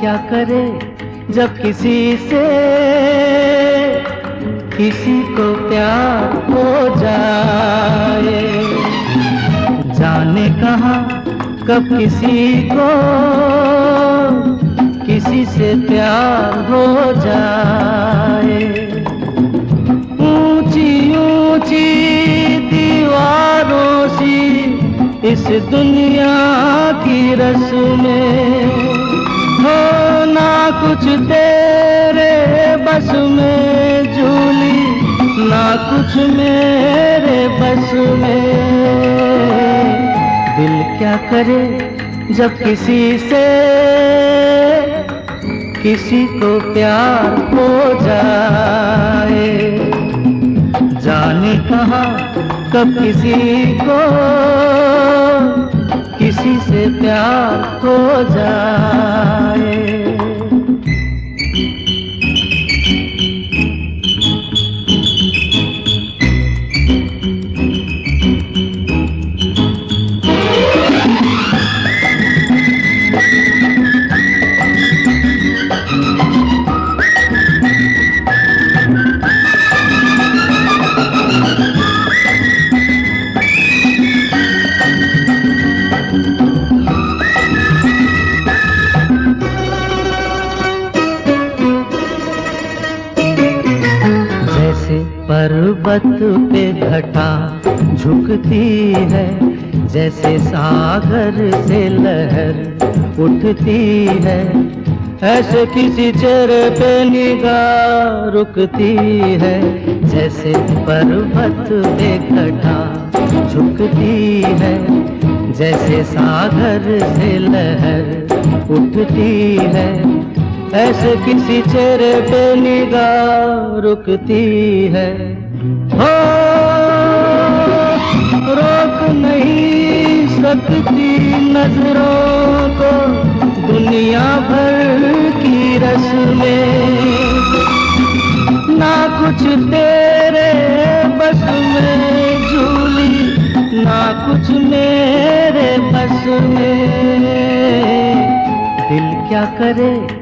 क्या करे जब किसी से किसी को प्यार हो जाए? जाने कहा कब किसी को किसी से प्यार हो जाए? ऊँची ऊँची दीवारों सी इस दुनिया की रस्में हो ना कुछ तेरे बस में झूली, ना कुछ मेरे बस में। दिल क्या करे जब किसी से, किसी को प्यार हो जाए? जाने कहा कब किसी को, किसी से प्यार हो जाए? जैसे पर्वत पे घटा झुकती है, जैसे सागर से लहर उठती है। ऐसे किसी चेहरे पे निगाह रुकती है, जैसे पर्वत पे घटा झुकती है, जैसे सागर से लहर उठती है। ऐसे किसी चेहरे पे निगाह रुकती है। हो, रोक नहीं सकती नज़रों को दुनिया भर की रस्में। ना कुछ तेरे बस में झूली, ना कुछ मेरे बस में। दिल क्या करे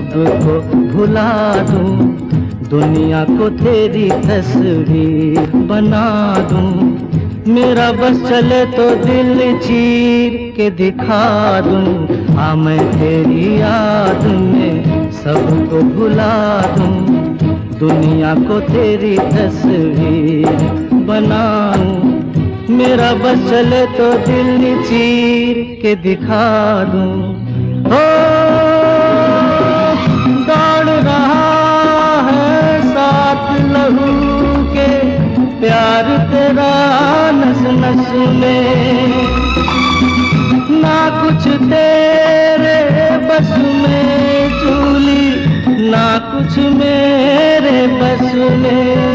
सबको भुला दूँ, दुनिया को तेरी तस्वीर बना दूँ। मेरा बस चले तो दिल चीर के दिखा दूँ। हाँ मैं तेरी याद में सबको भुला दूँ। दुनिया को तेरी तस्वीर बनाऊँ मेरा बस चले तो दिल चीर के दिखा दूँ। हो बस में ना कुछ तेरे बस में चूली ना कुछ मेरे बस में।